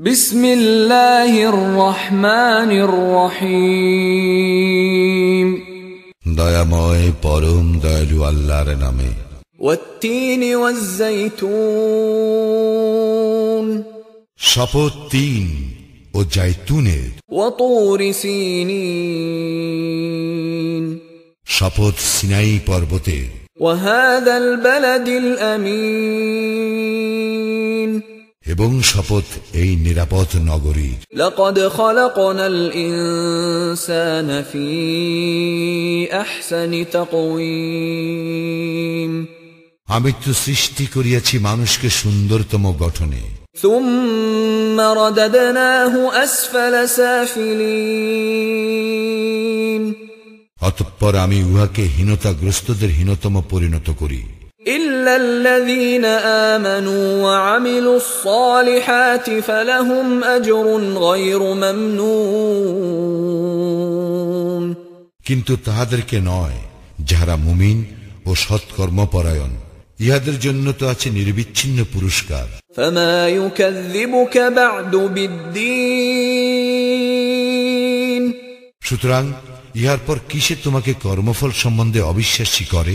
بسم الله الرحمن الرحيم দয়াময় পরম দয়ালু আল্লাহর নামে والتين والزيتون শপথ তিন ও জাইতুনের وطور سينين শপথ সিনাই পর্বতের وهذا البلد الأمين এবং শপথ এই নিরাপদ নগরীর لقد خلقنا الإنسان في أحسن تقويم আমি তো সৃষ্টি করিয়াছি মানুষকে সুন্দরতম গঠনে ثم رددناه أسفل سافلين অতঃপর আমি উহাকে হীনতাগ্রস্তদের হীনতম পরিণত করি إلا الذين آمنوا وعملوا الصالحات فلهم أجر غير ممنون কিন্তু তাহাদেরকে নয় যাহারা মুমিন ও সৎকর্মপরায়ণ ইহাদের জন্য তো আছে নির্বিচ্ছিন্ন পুরস্কার فما يكذبك بعد بالدين সুতরাং ইহার পর কিসে তোমাকে কর্মফল সম্বন্ধে অবিশ্বাসী করে